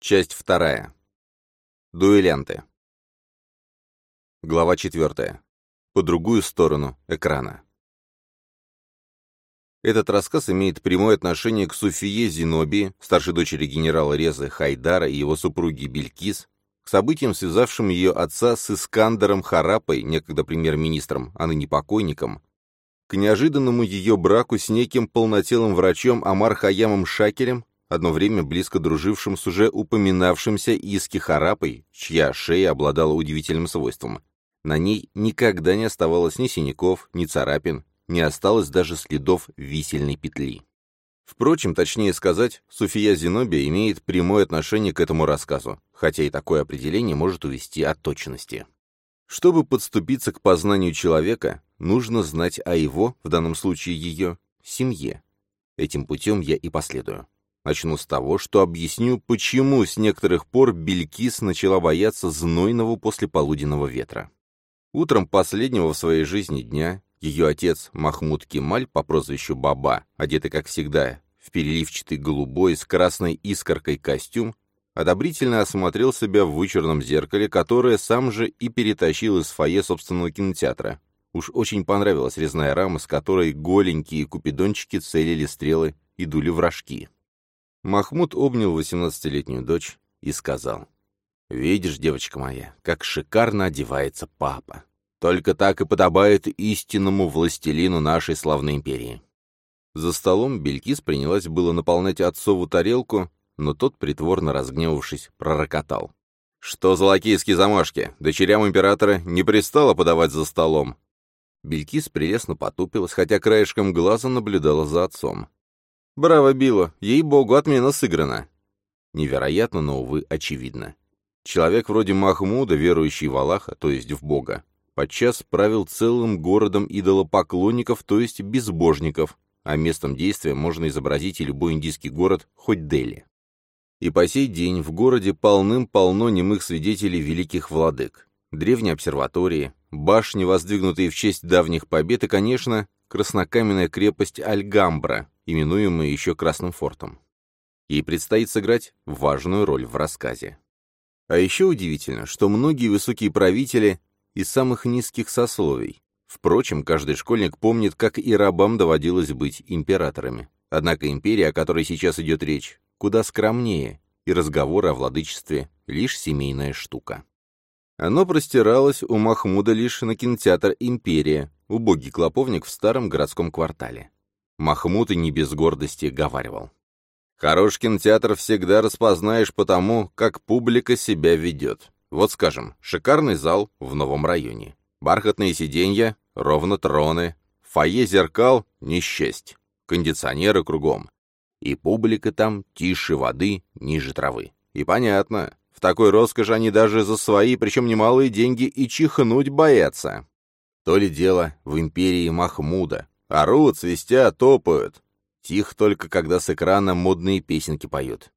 Часть вторая. Дуэлянты. Глава четвертая. По другую сторону экрана. Этот рассказ имеет прямое отношение к Суфие Зиноби, старшей дочери генерала Резы Хайдара и его супруги Белькис, к событиям, связавшим ее отца с Искандером Харапой, некогда премьер-министром, а ныне покойником, к неожиданному ее браку с неким полнотелым врачом Амар Хаямом Шакерем, одно время близко дружившим с уже упоминавшимся Иски чья шея обладала удивительным свойством. На ней никогда не оставалось ни синяков, ни царапин, не осталось даже следов висельной петли. Впрочем, точнее сказать, Суфия Зиноби имеет прямое отношение к этому рассказу, хотя и такое определение может увести от точности. Чтобы подступиться к познанию человека, нужно знать о его, в данном случае ее, семье. Этим путем я и последую. Начну с того, что объясню, почему с некоторых пор Белькис начала бояться знойного послеполуденного ветра. Утром последнего в своей жизни дня ее отец Махмуд Кемаль по прозвищу Баба, одетый, как всегда, в переливчатый голубой с красной искоркой костюм, одобрительно осмотрел себя в вычурном зеркале, которое сам же и перетащил из фойе собственного кинотеатра. Уж очень понравилась резная рама, с которой голенькие купидончики целили стрелы и дули в рожки. Махмуд обнял восемнадцатилетнюю дочь и сказал, «Видишь, девочка моя, как шикарно одевается папа. Только так и подобает истинному властелину нашей славной империи». За столом Белькис принялась было наполнять отцову тарелку, но тот, притворно разгневавшись, пророкотал. «Что за лакейские замашки? Дочерям императора не пристало подавать за столом». Белькис прелестно потупилась, хотя краешком глаза наблюдала за отцом. «Браво, Билла! Ей-богу, отмена сыграна!» Невероятно, но, увы, очевидно. Человек вроде Махмуда, верующий в Аллаха, то есть в Бога, подчас правил целым городом идолопоклонников, то есть безбожников, а местом действия можно изобразить и любой индийский город, хоть Дели. И по сей день в городе полным-полно немых свидетелей великих владык. Древние обсерватории, башни, воздвигнутые в честь давних побед, и, конечно, краснокаменная крепость Альгамбра, именуемая еще Красным фортом. Ей предстоит сыграть важную роль в рассказе. А еще удивительно, что многие высокие правители из самых низких сословий. Впрочем, каждый школьник помнит, как и рабам доводилось быть императорами. Однако империя, о которой сейчас идет речь, куда скромнее, и разговоры о владычестве — лишь семейная штука. Оно простиралось у Махмуда лишь на кинотеатр «Империя», убогий клоповник в старом городском квартале. Махмуд и не без гордости говаривал. Хороший кинотеатр всегда распознаешь по тому, как публика себя ведет. Вот скажем, шикарный зал в новом районе. Бархатные сиденья, ровно троны, фойе зеркал — не кондиционеры кругом. И публика там тише воды, ниже травы. И понятно, в такой роскоши они даже за свои, причем немалые деньги, и чихнуть боятся. То ли дело в империи Махмуда, Орут, свистят, топают. Тихо только, когда с экрана модные песенки поют.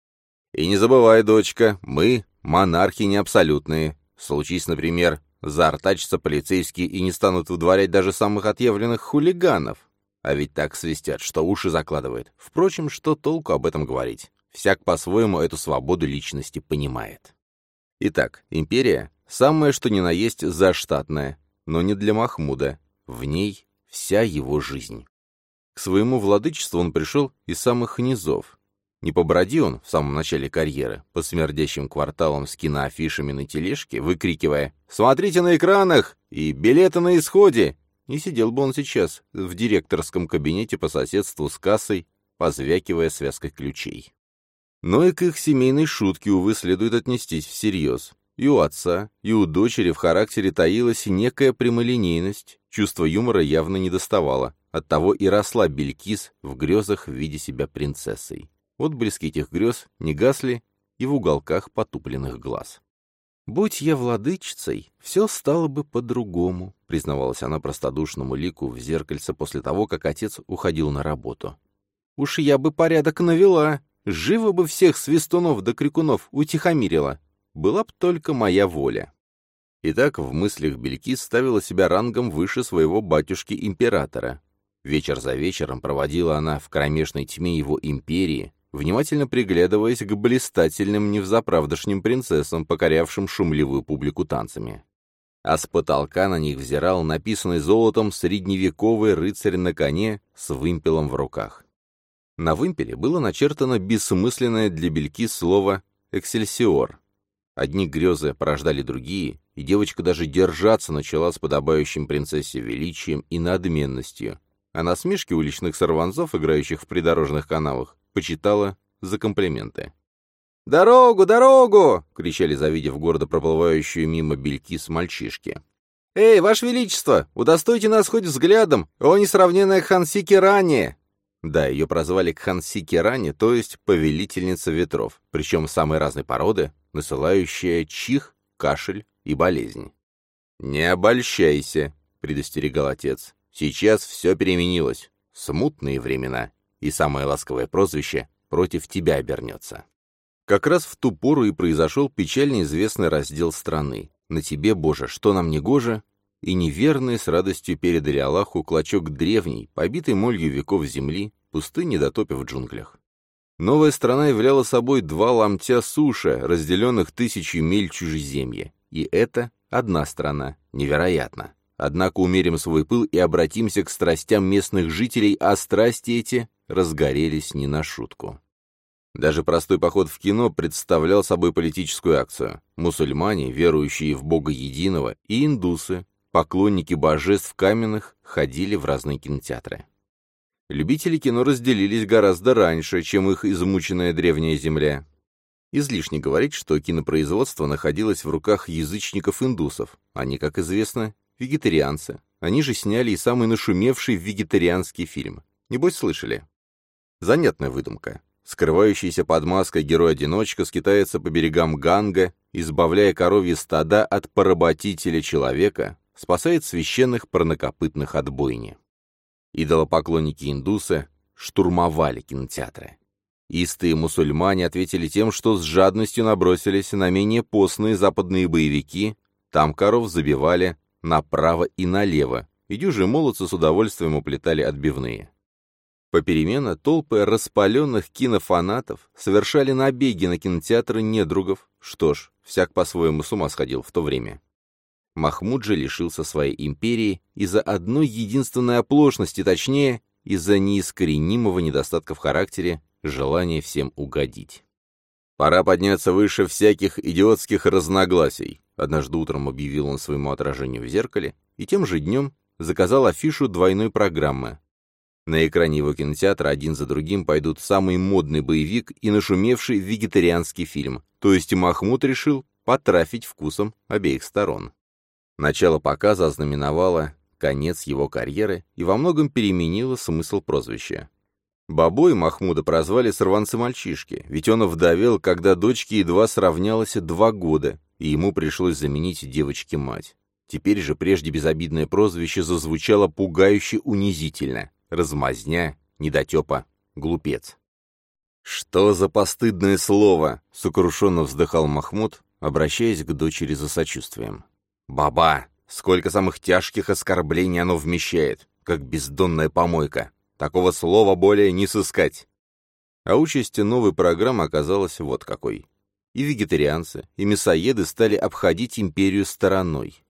И не забывай, дочка, мы монархи не абсолютные. Случись, например, заортачатся полицейские и не станут выдворять даже самых отъявленных хулиганов. А ведь так свистят, что уши закладывает. Впрочем, что толку об этом говорить? Всяк по-своему эту свободу личности понимает. Итак, империя — самое что ни на есть заштатная, но не для Махмуда. В ней вся его жизнь. К своему владычеству он пришел из самых низов. Не поброди он в самом начале карьеры по смердящим кварталам с киноафишами на тележке, выкрикивая «Смотрите на экранах!» и «Билеты на исходе!» Не сидел бы он сейчас в директорском кабинете по соседству с кассой, позвякивая связкой ключей. Но и к их семейной шутке, увы, следует отнестись всерьез. И у отца, и у дочери в характере таилась некая прямолинейность, чувство юмора явно не доставало, оттого и росла Белькис в грезах в виде себя принцессой. Отблески этих грез не гасли и в уголках потупленных глаз. «Будь я владычицей, все стало бы по-другому», признавалась она простодушному лику в зеркальце после того, как отец уходил на работу. «Уж я бы порядок навела, живо бы всех свистунов да крикунов утихомирила, была б только моя воля. Итак, в мыслях Бельки ставила себя рангом выше своего батюшки-императора. Вечер за вечером проводила она в кромешной тьме его империи, внимательно приглядываясь к блистательным невзаправдошним принцессам, покорявшим шумливую публику танцами. А с потолка на них взирал написанный золотом средневековый рыцарь на коне с вымпелом в руках. На вымпеле было начертано бессмысленное для бельки слово «эксельсиор». Одни грезы порождали другие, и девочка даже держаться начала с подобающим принцессе величием и надменностью, а насмешки уличных сорванцов, играющих в придорожных канавах, почитала за комплименты. «Дорогу, дорогу!» — кричали, завидев гордо проплывающую мимо бельки с мальчишки. «Эй, Ваше Величество, удостойте нас хоть взглядом, о несравненная Хансики ранее!» Да, ее прозвали Кхансики Рани, то есть повелительница ветров, причем самой разной породы, насылающая чих, кашель и болезнь. «Не обольщайся», — предостерегал отец. «Сейчас все переменилось. Смутные времена, и самое ласковое прозвище против тебя обернется». Как раз в ту пору и произошел печально известный раздел страны. «На тебе, Боже, что нам не гоже?» И неверные с радостью передали Аллаху клочок древней, побитой молью веков земли, пустыни дотопив в джунглях. Новая страна являла собой два ломтя суши, разделенных тысячи миль чужеземья. И это одна страна. Невероятно. Однако умерим свой пыл и обратимся к страстям местных жителей, а страсти эти разгорелись не на шутку. Даже простой поход в кино представлял собой политическую акцию. Мусульмане, верующие в Бога Единого, и индусы, поклонники божеств каменных, ходили в разные кинотеатры. Любители кино разделились гораздо раньше, чем их измученная древняя земля. Излишне говорить, что кинопроизводство находилось в руках язычников-индусов. Они, как известно, вегетарианцы. Они же сняли и самый нашумевший вегетарианский фильм. Небось, слышали? Занятная выдумка. Скрывающийся под маской герой-одиночка скитается по берегам Ганга, избавляя коровьи стада от поработителя человека, спасает священных парнокопытных от бойни. Идолопоклонники-индусы штурмовали кинотеатры. Истые мусульмане ответили тем, что с жадностью набросились на менее постные западные боевики, там коров забивали направо и налево, и дюжи молодцы с удовольствием уплетали отбивные. Попеременно толпы распаленных кинофанатов совершали набеги на кинотеатры недругов, что ж, всяк по-своему с ума сходил в то время. Махмуд же лишился своей империи из-за одной единственной оплошности, точнее, из-за неискоренимого недостатка в характере, желания всем угодить. «Пора подняться выше всяких идиотских разногласий», однажды утром объявил он своему отражению в зеркале, и тем же днем заказал афишу двойной программы. На экране его кинотеатра один за другим пойдут самый модный боевик и нашумевший вегетарианский фильм, то есть Махмуд решил потрафить вкусом обеих сторон. Начало показа ознаменовало конец его карьеры и во многом переменило смысл прозвища. Бабой Махмуда прозвали сорванцы-мальчишки, ведь он вдовел, когда дочке едва сравнялось два года, и ему пришлось заменить девочке-мать. Теперь же прежде безобидное прозвище зазвучало пугающе унизительно. Размазня, недотепа, глупец. «Что за постыдное слово?» — сокрушенно вздыхал Махмуд, обращаясь к дочери за сочувствием. Баба! Сколько самых тяжких оскорблений оно вмещает, как бездонная помойка. Такого слова более не сыскать. А участь новой программы оказалась вот какой. И вегетарианцы, и мясоеды стали обходить империю стороной.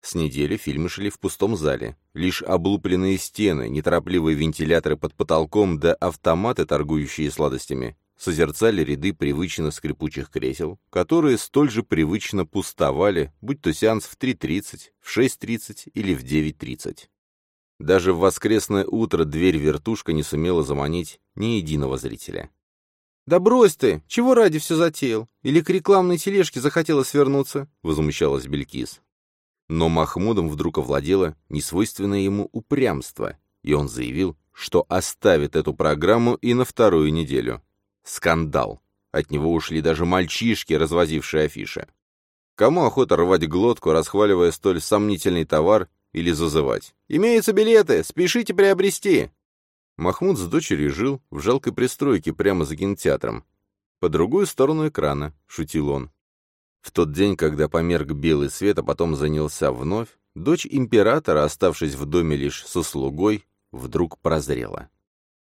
С недели фильмы шли в пустом зале. Лишь облупленные стены, неторопливые вентиляторы под потолком да автоматы, торгующие сладостями, созерцали ряды привычно скрипучих кресел, которые столь же привычно пустовали, будь то сеанс в 3.30, в 6.30 или в 9.30. Даже в воскресное утро дверь-вертушка не сумела заманить ни единого зрителя. «Да брось ты! Чего ради все затеял? Или к рекламной тележке захотелось свернуться?» — возмущалась Белькис. Но Махмудом вдруг овладело несвойственное ему упрямство, и он заявил, что оставит эту программу и на вторую неделю. Скандал. От него ушли даже мальчишки, развозившие афиши. Кому охота рвать глотку, расхваливая столь сомнительный товар, или зазывать? «Имеются билеты! Спешите приобрести!» Махмуд с дочерью жил в жалкой пристройке прямо за кинотеатром. «По другую сторону экрана», — шутил он. В тот день, когда померк белый свет, а потом занялся вновь, дочь императора, оставшись в доме лишь со слугой, вдруг прозрела.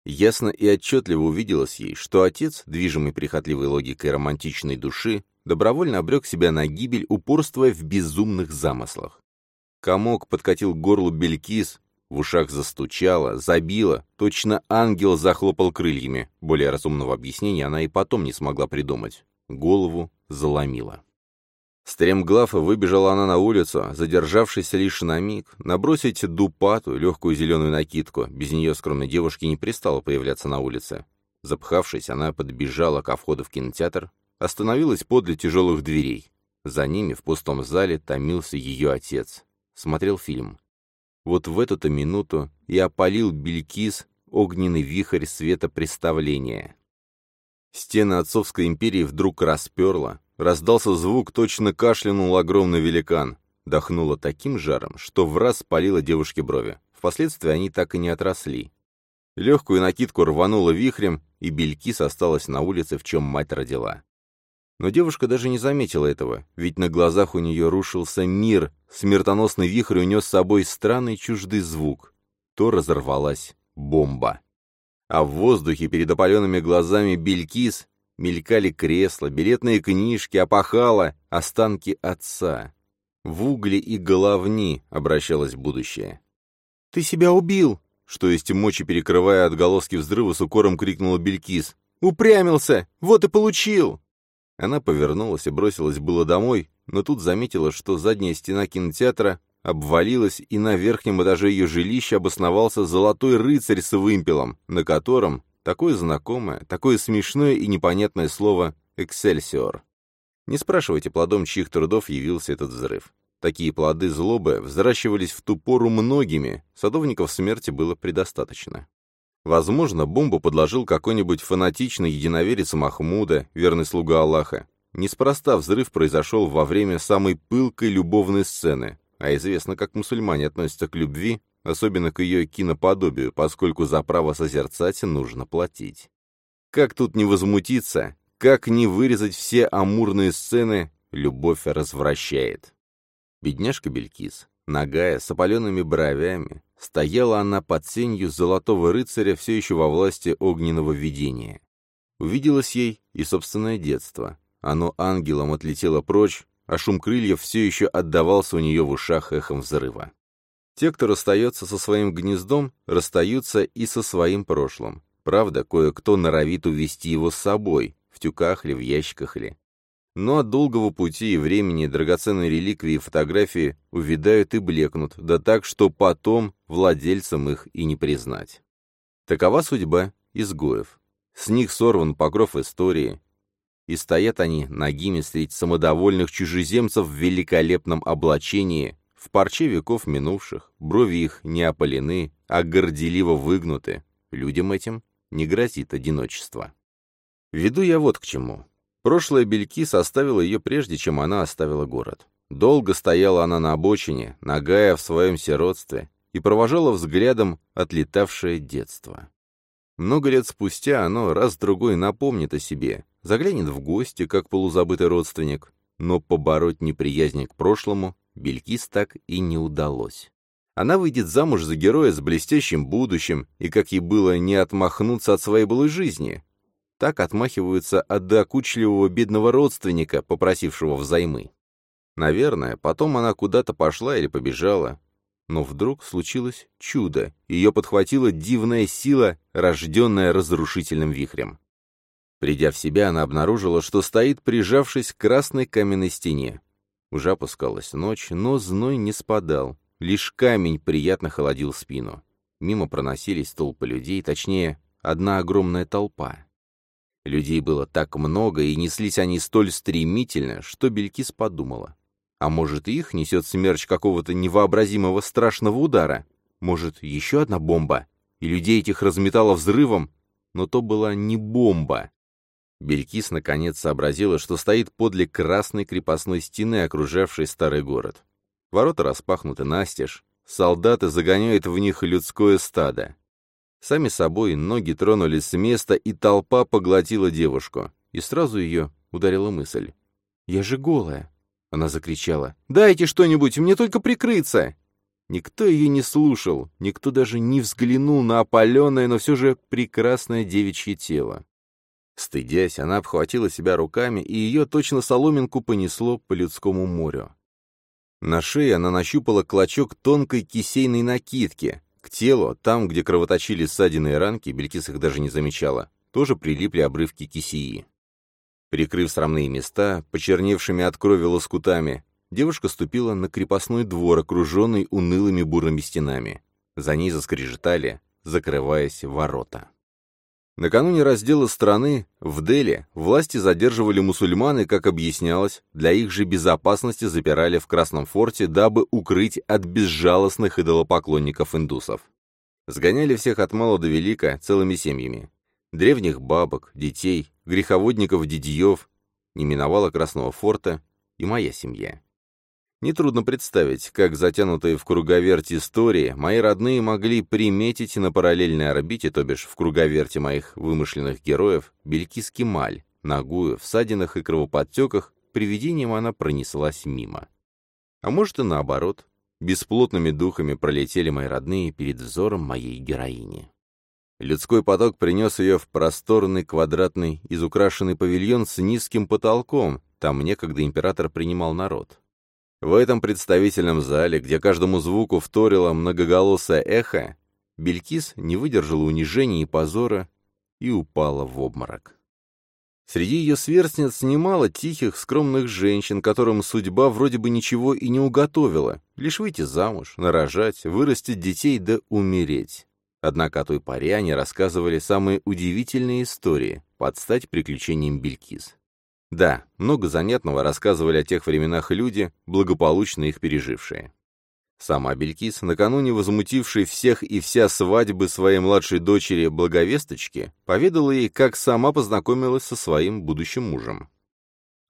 Ясно и отчетливо увиделось ей, что отец, движимый прихотливой логикой романтичной души, добровольно обрек себя на гибель, упорствуя в безумных замыслах. Комок подкатил к горлу Белькис, в ушах застучало, забило, точно ангел захлопал крыльями. Более разумного объяснения она и потом не смогла придумать. Голову заломила. Стремглав выбежала она на улицу, задержавшись лишь на миг, набросить дупату, легкую зеленую накидку. Без нее скромной девушке не пристало появляться на улице. Запхавшись, она подбежала ко входу в кинотеатр, остановилась подле тяжелых дверей. За ними в пустом зале томился ее отец. Смотрел фильм. Вот в эту-то минуту и опалил Белькис огненный вихрь света представления. Стены отцовской империи вдруг расперло, Раздался звук, точно кашлянул огромный великан. Дохнуло таким жаром, что в раз спалило девушке брови. Впоследствии они так и не отросли. Легкую накидку рвануло вихрем, и Белькис осталась на улице, в чем мать родила. Но девушка даже не заметила этого, ведь на глазах у нее рушился мир, смертоносный вихрь унес с собой странный чуждый звук. То разорвалась бомба. А в воздухе перед опаленными глазами Белькис Мелькали кресла, билетные книжки, опахала, останки отца. В угли и головни обращалось будущее. «Ты себя убил!» Что есть мочи, перекрывая отголоски взрыва, с укором крикнула Белькис. «Упрямился! Вот и получил!» Она повернулась и бросилась было домой, но тут заметила, что задняя стена кинотеатра обвалилась, и на верхнем этаже ее жилища обосновался золотой рыцарь с вымпелом, на котором Такое знакомое, такое смешное и непонятное слово «эксельсиор». Не спрашивайте, плодом чьих трудов явился этот взрыв. Такие плоды злобы взращивались в ту пору многими, садовников смерти было предостаточно. Возможно, бомбу подложил какой-нибудь фанатичный единоверец Махмуда, верный слуга Аллаха. Неспроста взрыв произошел во время самой пылкой любовной сцены, а известно, как мусульмане относятся к любви, особенно к ее киноподобию, поскольку за право созерцать нужно платить. Как тут не возмутиться, как не вырезать все амурные сцены, любовь развращает. Бедняжка Белькис, нагая, с опаленными бровями, стояла она под сенью золотого рыцаря все еще во власти огненного видения. Увиделось ей и собственное детство. Оно ангелом отлетело прочь, а шум крыльев все еще отдавался у нее в ушах эхом взрыва. Те, кто расстается со своим гнездом, расстаются и со своим прошлым. Правда, кое-кто норовит увести его с собой, в тюках ли, в ящиках ли. Но от долгого пути и времени драгоценные реликвии и фотографии увядают и блекнут, да так, что потом владельцам их и не признать. Такова судьба изгоев. С них сорван покров истории, и стоят они нагими средь самодовольных чужеземцев в великолепном облачении, в парче веков минувших, брови их не опалены, а горделиво выгнуты. Людям этим не грозит одиночество. Веду я вот к чему. Прошлое Бельки составило ее прежде, чем она оставила город. Долго стояла она на обочине, нагая в своем сиротстве, и провожала взглядом отлетавшее детство. Много лет спустя оно раз-другой напомнит о себе, заглянет в гости, как полузабытый родственник, но побороть неприязнь к прошлому Белькис так и не удалось. Она выйдет замуж за героя с блестящим будущим, и как ей было не отмахнуться от своей былой жизни. Так отмахиваются от докучливого бедного родственника, попросившего взаймы. Наверное, потом она куда-то пошла или побежала. Но вдруг случилось чудо. Ее подхватила дивная сила, рожденная разрушительным вихрем. Придя в себя, она обнаружила, что стоит, прижавшись к красной каменной стене. Уже опускалась ночь, но зной не спадал. Лишь камень приятно холодил спину. Мимо проносились толпы людей, точнее, одна огромная толпа. Людей было так много, и неслись они столь стремительно, что Белькис подумала. А может, их несет смерч какого-то невообразимого страшного удара? Может, еще одна бомба? И людей этих разметало взрывом? Но то была не бомба. Белькис наконец сообразила, что стоит подле красной крепостной стены, окружавшей старый город. Ворота распахнуты настежь, солдаты загоняют в них людское стадо. Сами собой ноги тронулись с места, и толпа поглотила девушку. И сразу ее ударила мысль. «Я же голая!» Она закричала. «Дайте что-нибудь, мне только прикрыться!» Никто ее не слушал, никто даже не взглянул на опаленное, но все же прекрасное девичье тело. Стыдясь, она обхватила себя руками, и ее точно соломинку понесло по людскому морю. На шее она нащупала клочок тонкой кисейной накидки. К телу, там, где кровоточили ссадины и ранки, Белькис их даже не замечала, тоже прилипли обрывки кисеи. Прикрыв срамные места, почерневшими от крови лоскутами, девушка ступила на крепостной двор, окруженный унылыми бурными стенами. За ней заскрежетали, закрываясь ворота. Накануне раздела страны в Дели власти задерживали мусульман и, как объяснялось, для их же безопасности запирали в Красном форте, дабы укрыть от безжалостных идолопоклонников индусов. Сгоняли всех от мала до велика целыми семьями. Древних бабок, детей, греховодников-дидьев, не миновала Красного форта и моя семья. Нетрудно представить, как затянутые в круговерть истории мои родные могли приметить на параллельной орбите, то бишь в круговерте моих вымышленных героев, Белькис Кемаль, ногую, в садинах и кровоподтеках, привидением она пронеслась мимо. А может и наоборот, бесплотными духами пролетели мои родные перед взором моей героини. Людской поток принес ее в просторный квадратный, изукрашенный павильон с низким потолком, там некогда император принимал народ. В этом представительном зале, где каждому звуку вторило многоголосое эхо, Белькис не выдержала унижения и позора и упала в обморок. Среди ее сверстниц немало тихих, скромных женщин, которым судьба вроде бы ничего и не уготовила, лишь выйти замуж, нарожать, вырастить детей да умереть. Однако о той паре они рассказывали самые удивительные истории, под стать приключениям Белькис. Да, много занятного рассказывали о тех временах люди, благополучно их пережившие. Сама Белькис, накануне возмутившей всех и вся свадьбы своей младшей дочери Благовесточки, поведала ей, как сама познакомилась со своим будущим мужем.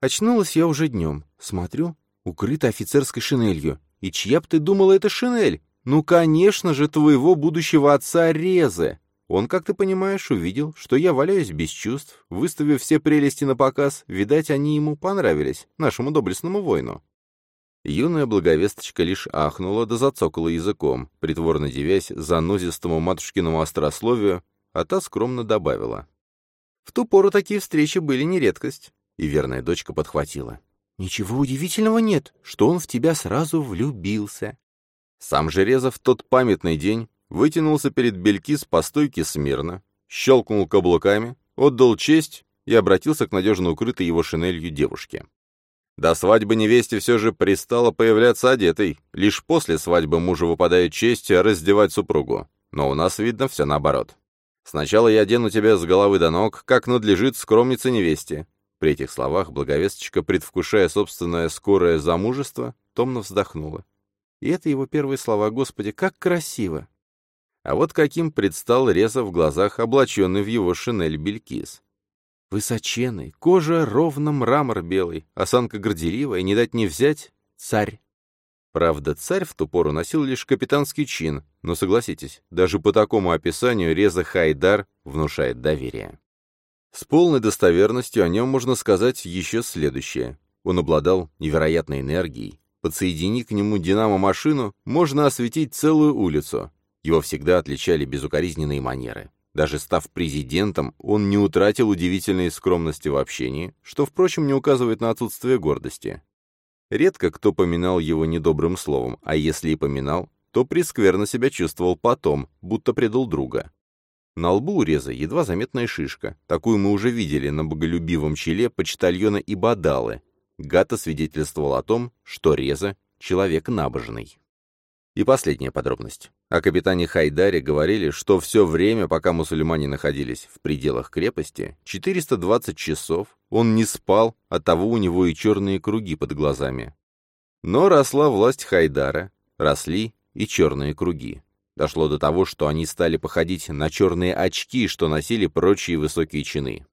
«Очнулась я уже днем. Смотрю, укрыта офицерской шинелью. И чья б ты думала, это шинель? Ну, конечно же, твоего будущего отца Резы. Он, как ты понимаешь, увидел, что я валяюсь без чувств, выставив все прелести на показ, видать, они ему понравились, нашему доблестному воину. Юная благовесточка лишь ахнула да зацокала языком, притворно девясь занозистому матушкиному острословию, а та скромно добавила. В ту пору такие встречи были не редкость. И верная дочка подхватила. «Ничего удивительного нет, что он в тебя сразу влюбился». Сам же Резов тот памятный день вытянулся перед Белькис по стойке смирно, щелкнул каблуками, отдал честь и обратился к надежно укрытой его шинелью девушке. До свадьбы невесте все же пристало появляться одетой. Лишь после свадьбы мужу выпадает честь раздевать супругу. Но у нас, видно, все наоборот. Сначала я одену тебя с головы до ног, как надлежит скромнице невесте. При этих словах благовесточка, предвкушая собственное скорое замужество, томно вздохнула. И это его первые слова, Господи, как красиво! А вот каким предстал Реза в глазах, облаченный в его шинель Белькис. Высоченный, кожа ровно мрамор белый, осанка горделивая, не дать не взять — царь. Правда, царь в ту пору носил лишь капитанский чин, но согласитесь, даже по такому описанию Реза Хайдар внушает доверие. С полной достоверностью о нем можно сказать еще следующее. Он обладал невероятной энергией. Подсоедини к нему динамо-машину, можно осветить целую улицу. Его всегда отличали безукоризненные манеры. Даже став президентом, он не утратил удивительной скромности в общении, что, впрочем, не указывает на отсутствие гордости. Редко кто поминал его недобрым словом, а если и поминал, то прескверно себя чувствовал потом, будто предал друга. На лбу у Реза едва заметная шишка, такую мы уже видели на боголюбивом челе почтальона и бадалы. Гата свидетельствовал о том, что Реза — человек набожный. И последняя подробность. О капитане Хайдаре говорили, что все время, пока мусульмане находились в пределах крепости, 420 часов, он не спал, а того у него и черные круги под глазами. Но росла власть Хайдара, росли и черные круги. Дошло до того, что они стали походить на черные очки, что носили прочие высокие чины.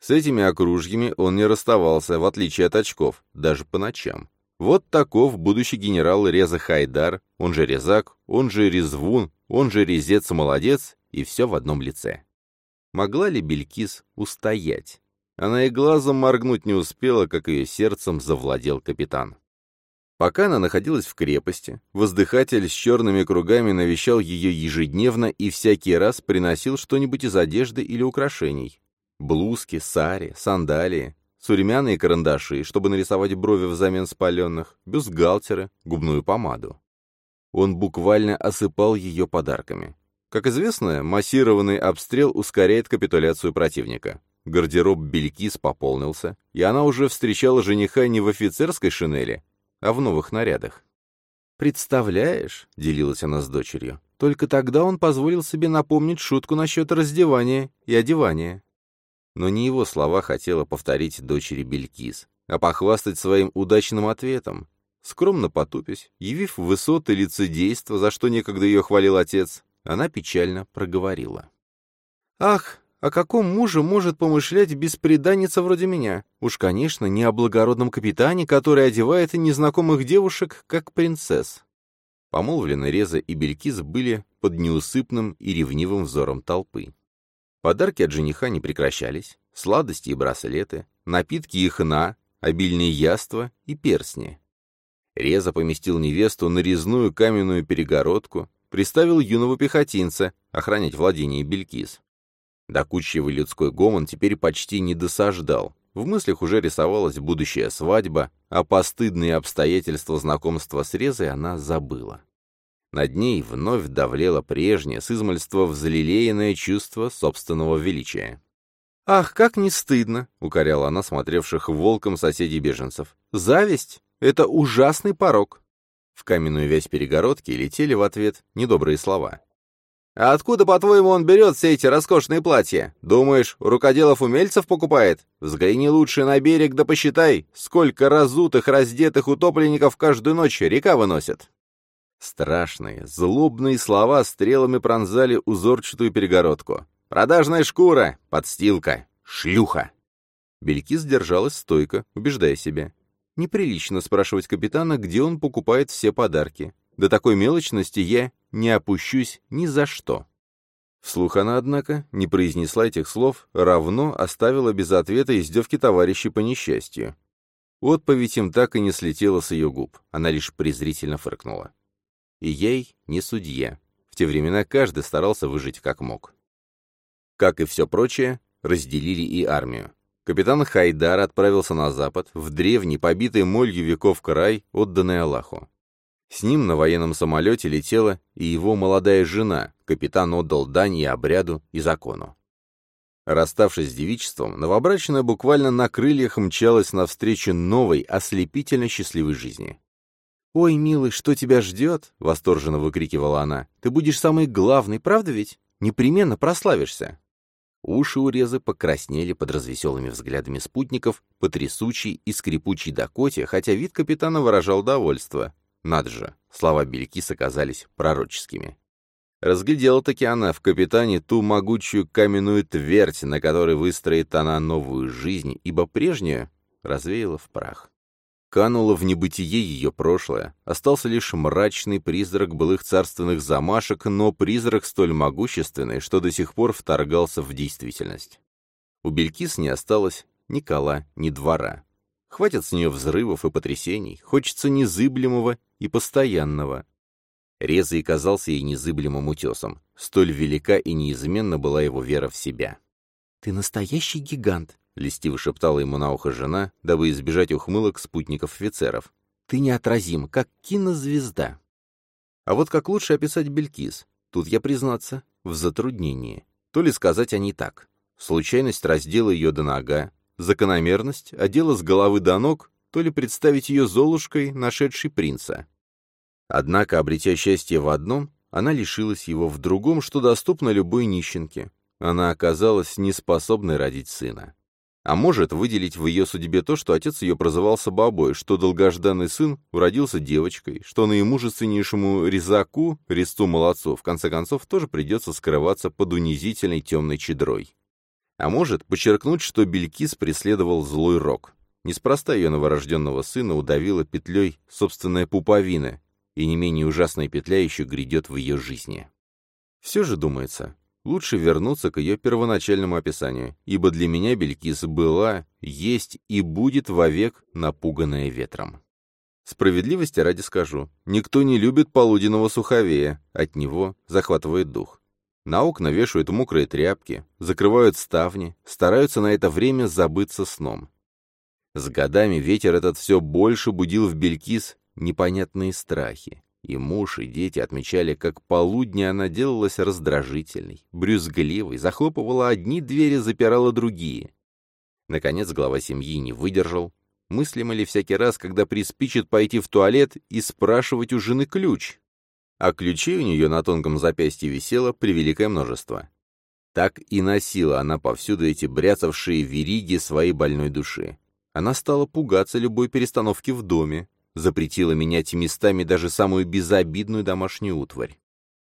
С этими окружьями он не расставался, в отличие от очков, даже по ночам. Вот таков будущий генерал Реза Хайдар, он же Резак, он же Резвун, он же Резец-молодец, и все в одном лице. Могла ли Белькис устоять? Она и глазом моргнуть не успела, как ее сердцем завладел капитан. Пока она находилась в крепости, воздыхатель с черными кругами навещал ее ежедневно и всякий раз приносил что-нибудь из одежды или украшений. Блузки, сари, сандалии, сурьмяные карандаши, чтобы нарисовать брови взамен спаленных, бюстгальтеры, губную помаду. Он буквально осыпал ее подарками. Как известно, массированный обстрел ускоряет капитуляцию противника. Гардероб Белькис пополнился, и она уже встречала жениха не в офицерской шинели, а в новых нарядах. «Представляешь», — делилась она с дочерью, — «только тогда он позволил себе напомнить шутку насчет раздевания и одевания». Но не его слова хотела повторить дочери Белькис, а похвастать своим удачным ответом. Скромно потупясь, явив высоты лицедейства, за что некогда ее хвалил отец, она печально проговорила. «Ах, о каком муже может помышлять беспреданница вроде меня? Уж, конечно, не о благородном капитане, который одевает незнакомых девушек, как принцесс. Помолвленные Реза и Белькис были под неусыпным и ревнивым взором толпы. Подарки от жениха не прекращались, сладости и браслеты, напитки и хна, обильные яства и перстни. Реза поместил невесту на резную каменную перегородку, приставил юного пехотинца охранять владение Белькис. Докучливый людской гомон теперь почти не досаждал. В мыслях уже рисовалась будущая свадьба, а постыдные обстоятельства знакомства с Резой она забыла. Над ней вновь давлело прежнее, с измальства взлелеянное чувство собственного величия. «Ах, как не стыдно!» — укоряла она смотревших волком соседей беженцев. «Зависть — это ужасный порог!» В каменную вязь перегородки летели в ответ недобрые слова. А откуда, по-твоему, он берет все эти роскошные платья? Думаешь, рукоделов-умельцев покупает? Взгляни лучше на берег да посчитай, сколько разутых, раздетых утопленников каждую ночь река выносит. Страшные, злобные слова стрелами пронзали узорчатую перегородку. «Продажная шкура! Подстилка! Шлюха!» Белькис держалась стойко, убеждая себя. Неприлично спрашивать капитана, где он покупает все подарки. До такой мелочности я не опущусь ни за что. Вслух она, однако, не произнесла этих слов, равно оставила без ответа издевки товарищей по несчастью. Отповедь им так и не слетела с ее губ, она лишь презрительно фыркнула. И ей не судья. В те времена каждый старался выжить как мог. Как и все прочее, разделили и армию. Капитан Хайдар отправился на запад, в древний, побитый молью веков край, отданный Аллаху. С ним на военном самолете летела и его молодая жена, капитан отдал дань и обряду, и закону. Расставшись с девичеством, новобрачная буквально на крыльях мчалась навстречу новой, ослепительно счастливой жизни. «Ой, милый, что тебя ждет?» — восторженно выкрикивала она. «Ты будешь самый главный, правда ведь? Непременно прославишься!» Уши у Резы покраснели под развеселыми взглядами спутников, по трясучей и скрипучей Дакоте, хотя вид капитана выражал довольство. Надо же, слова Белькис оказались пророческими. Разглядела-таки она в капитане ту могучую каменную твердь, на которой выстроит она новую жизнь, ибо прежнюю развеяла в прах. Кануло в небытие ее прошлое, остался лишь мрачный призрак былых царственных замашек, но призрак столь могущественный, что до сих пор вторгался в действительность. У Белькис не осталось ни кола, ни двора. Хватит с нее взрывов и потрясений, хочется незыблемого и постоянного. Реза и казался ей незыблемым утесом. Столь велика и неизменна была его вера в себя. «Ты настоящий гигант», — льстиво шептала ему на ухо жена, дабы избежать ухмылок спутников офицеров. «Ты неотразим, как кинозвезда». А вот как лучше описать Белькис? Тут я, признаться, в затруднении. То ли сказать о ней так. Случайность раздела ее до нога, закономерность, одела с головы до ног, то ли представить ее Золушкой, нашедшей принца. Однако, обретя счастье в одном, она лишилась его в другом, что доступно любой нищенке. Она оказалась неспособной родить сына. А может выделить в ее судьбе то, что отец ее прозывался бабой, что долгожданный сын уродился девочкой, что наимужественнейшему резаку, резцу молодцу, в конце концов, тоже придется скрываться под унизительной темной чедрой. А может, подчеркнуть, что Белькис преследовал злой рок. Неспроста ее новорожденного сына удавила петлей собственная пуповина, и не менее ужасная петля еще грядет в ее жизни. Все же, думается, лучше вернуться к ее первоначальному описанию, ибо для меня Белькис была, есть и будет вовек напуганная ветром. Справедливости ради скажу, никто не любит полуденного суховея, от него захватывает дух. На окна вешают мокрые тряпки, закрывают ставни, стараются на это время забыться сном. С годами ветер этот все больше будил в Белькис непонятные страхи. И муж, и дети отмечали, как полудня она делалась раздражительной, брюзгливой, захлопывала одни двери, запирала другие. Наконец глава семьи не выдержал. Мыслимо ли всякий раз, когда приспичит пойти в туалет и спрашивать у жены ключ? А ключей у нее на тонком запястье висело превеликое множество. Так и носила она повсюду эти бряцавшие вериги своей больной души. Она стала пугаться любой перестановки в доме, запретила менять местами даже самую безобидную домашнюю утварь.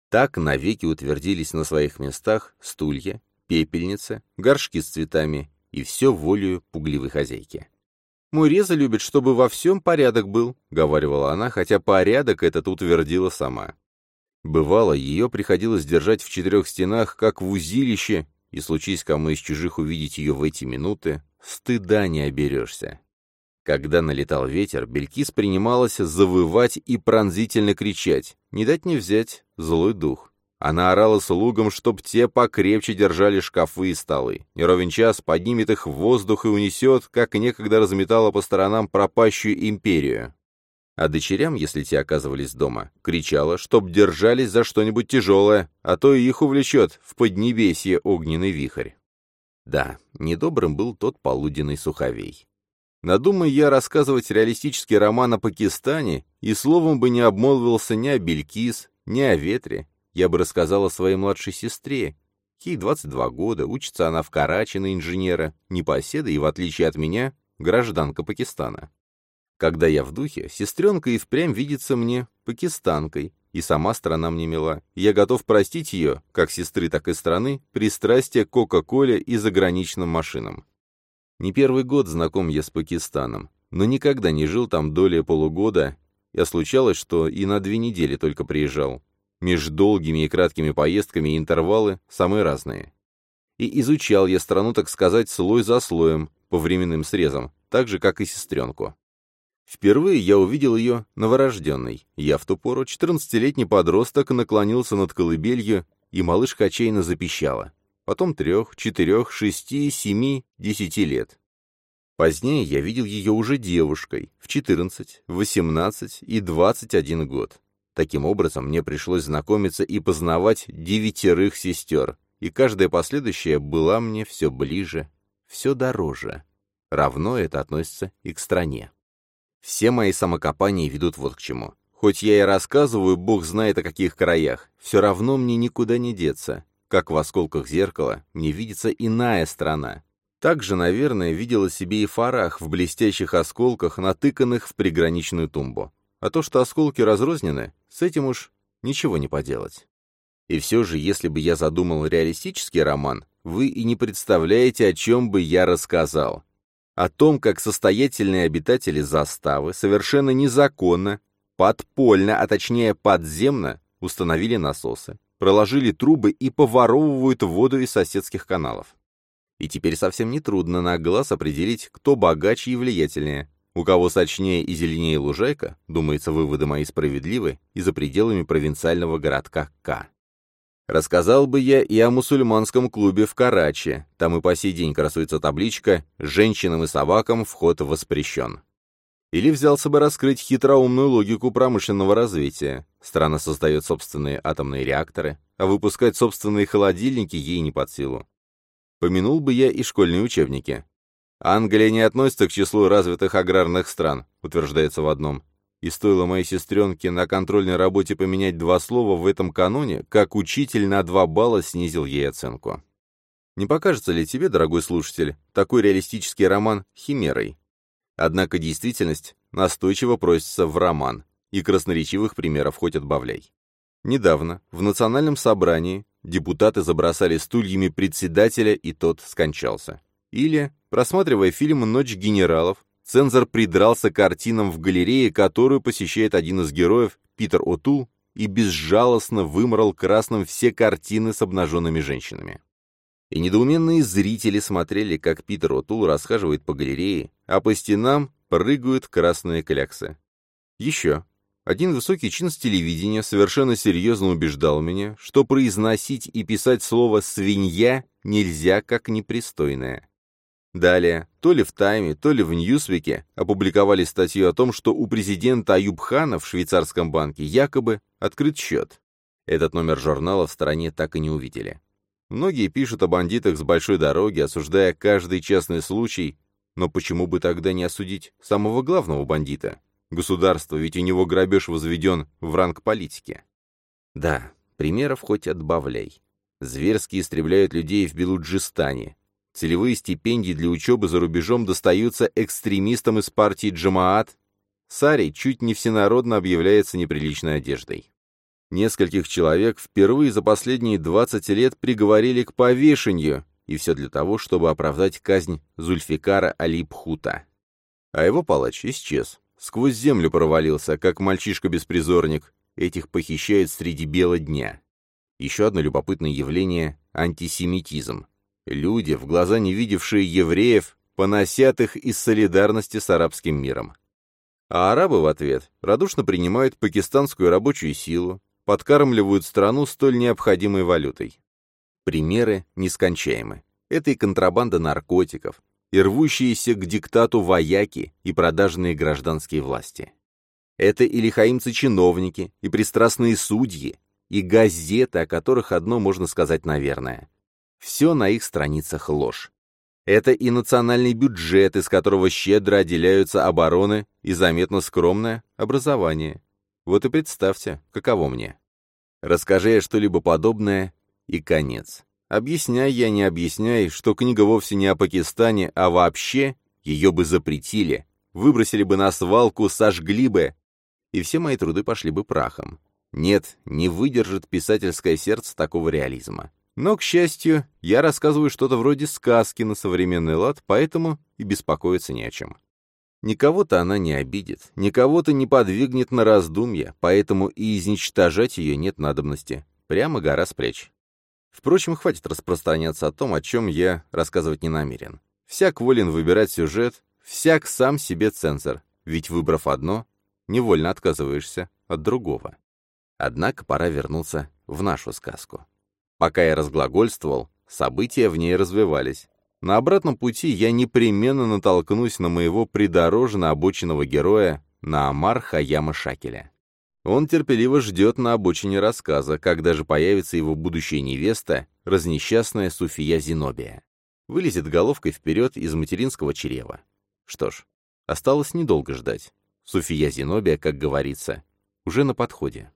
Так навеки утвердились на своих местах стулья, пепельница, горшки с цветами и все волею пугливой хозяйки. «Мой Реза любит, чтобы во всем порядок был», — говаривала она, хотя порядок этот утвердила сама. Бывало, ее приходилось держать в четырех стенах, как в узилище, и случись кому из чужих увидеть ее в эти минуты, стыда не оберешься. Когда налетал ветер, Белькис принималась завывать и пронзительно кричать. Не дать не взять злой дух. Она орала слугам, чтоб те покрепче держали шкафы и столы. Неровен час поднимет их в воздух и унесет, как некогда разметала по сторонам пропащую империю. А дочерям, если те оказывались дома, кричала, чтоб держались за что-нибудь тяжелое, а то и их увлечет в поднебесье огненный вихрь. Да, недобрым был тот полуденный суховей. Надумай я рассказывать реалистический роман о Пакистане, и словом бы не обмолвился ни о Белькис, ни о ветре. Я бы рассказал о своей младшей сестре. Ей 22 года, учится она в Карачи на инженера, непоседа и, в отличие от меня, гражданка Пакистана. Когда я в духе, сестренка и впрямь видится мне пакистанкой, и сама страна мне мила. Я готов простить ее, как сестры, так и страны, пристрастие к Кока-Коле и заграничным машинам. Не первый год знаком я с Пакистаном, но никогда не жил там доли полугода, а случалось, что и на две недели только приезжал. Меж долгими и краткими поездками интервалы самые разные. И изучал я страну, так сказать, слой за слоем, по временным срезам, так же, как и сестренку. Впервые я увидел ее новорожденной. Я в ту пору, 14-летний подросток, наклонился над колыбелью, и малышка отчаянно запищала потом трех, четырех, шести, семи, десяти лет. Позднее я видел ее уже девушкой, в 14, 18 и 21 год. Таким образом, мне пришлось знакомиться и познавать девятерых сестер, и каждая последующая была мне все ближе, все дороже. Равно это относится и к стране. Все мои самокопания ведут вот к чему. Хоть я и рассказываю, бог знает о каких краях, все равно мне никуда не деться как в осколках зеркала, мне видится иная страна. Так же, наверное, видела себе и Фарах в блестящих осколках, натыканных в приграничную тумбу. А то, что осколки разрознены, с этим уж ничего не поделать. И все же, если бы я задумал реалистический роман, вы и не представляете, о чем бы я рассказал. О том, как состоятельные обитатели заставы совершенно незаконно, подпольно, а точнее подземно, установили насосы, проложили трубы и поворовывают воду из соседских каналов. И теперь совсем нетрудно на глаз определить, кто богаче и влиятельнее. У кого сочнее и зеленее лужайка, думается, выводы мои справедливы, и за пределами провинциального городка К. Рассказал бы я и о мусульманском клубе в Карачи. Там и по сей день красуется табличка «Женщинам и собакам вход воспрещен». Или взялся бы раскрыть хитроумную логику промышленного развития. Страна создает собственные атомные реакторы, а выпускать собственные холодильники ей не под силу. Помянул бы я и школьные учебники. Англия не относится к числу развитых аграрных стран, утверждается в одном. И стоило моей сестренке на контрольной работе поменять два слова в этом каноне, как учитель на два балла снизил ей оценку. Не покажется ли тебе, дорогой слушатель, такой реалистический роман химерой? Однако действительность настойчиво просится в роман, и красноречивых примеров хоть отбавляй. Недавно в национальном собрании депутаты забросали стульями председателя, и тот скончался. Или, просматривая фильм «Ночь генералов», цензор придрался картинам в галерее, которую посещает один из героев, Питер Отул, и безжалостно вымрал красным все картины с обнаженными женщинами и недоуменные зрители смотрели, как Питер Отул расхаживает по галерее, а по стенам прыгают красные кляксы. Еще. Один высокий чин с телевидения совершенно серьезно убеждал меня, что произносить и писать слово «свинья» нельзя как непристойное. Далее, то ли в «Тайме», то ли в «Ньюсвике» опубликовали статью о том, что у президента Аюбхана в швейцарском банке якобы открыт счет. Этот номер журнала в стороне так и не увидели. Многие пишут о бандитах с большой дороги, осуждая каждый частный случай, но почему бы тогда не осудить самого главного бандита? Государство, ведь у него грабеж возведен в ранг политики. Да, примеров хоть отбавляй. Зверски истребляют людей в Белуджистане. Целевые стипендии для учебы за рубежом достаются экстремистам из партии Джамаат. Сарий чуть не всенародно объявляется неприличной одеждой. Нескольких человек впервые за последние 20 лет приговорили к повешению, и все для того, чтобы оправдать казнь Зульфикара Алипхута. А его палач исчез, Сквозь землю провалился, как мальчишка-беспризорник. Этих похищают среди бела дня. Еще одно любопытное явление — антисемитизм. Люди, в глаза не видевшие евреев, поносят их из солидарности с арабским миром. А арабы в ответ радушно принимают пакистанскую рабочую силу, подкармливают страну столь необходимой валютой. Примеры нескончаемы. Это и контрабанда наркотиков, и рвущиеся к диктату вояки и продажные гражданские власти. Это и лихаимцы-чиновники, и пристрастные судьи, и газеты, о которых одно можно сказать наверное. Все на их страницах ложь. Это и национальный бюджет, из которого щедро отделяются обороны и заметно скромное образование. Вот и представьте, каково мне. Расскажи что-либо подобное, и конец. Объясняй я не объясняй, что книга вовсе не о Пакистане, а вообще ее бы запретили, выбросили бы на свалку, сожгли бы, и все мои труды пошли бы прахом. Нет, не выдержит писательское сердце такого реализма. Но, к счастью, я рассказываю что-то вроде сказки на современный лад, поэтому и беспокоиться не о чем. Никого-то она не обидит, никого-то не подвигнет на раздумья, поэтому и изничтожать ее нет надобности. Прямо гора с плеч. Впрочем, хватит распространяться о том, о чем я рассказывать не намерен. Всяк волен выбирать сюжет, всяк сам себе цензор, ведь выбрав одно, невольно отказываешься от другого. Однако пора вернуться в нашу сказку. Пока я разглагольствовал, события в ней развивались. На обратном пути я непременно натолкнусь на моего придорожно обоченного героя, на Амар Хаяма Шакеля. Он терпеливо ждет на обочине рассказа, когда же появится его будущая невеста, разнесчастная Суфия Зинобия. Вылезет головкой вперед из материнского чрева. Что ж, осталось недолго ждать. Суфия Зинобия, как говорится, уже на подходе.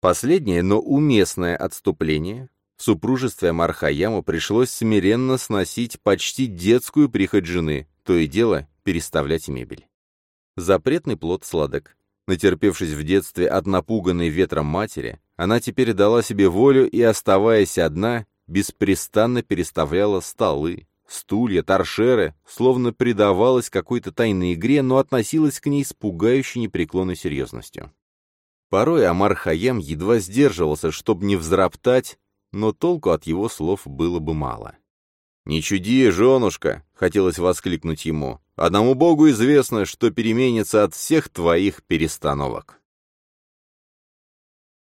Последнее, но уместное отступление в супружестве Мархаяму пришлось смиренно сносить почти детскую прихоть жены, то и дело переставлять мебель. Запретный плод сладок, Натерпевшись в детстве от напуганной ветром матери, она теперь дала себе волю и, оставаясь одна, беспрестанно переставляла столы, стулья, торшеры, словно предавалась какой-то тайной игре, но относилась к ней с пугающей непреклонной серьезностью. Порой Амар Хаям едва сдерживался, чтобы не взроптать, но толку от его слов было бы мало. «Не чуди, женушка!» — хотелось воскликнуть ему. «Одному Богу известно, что переменится от всех твоих перестановок».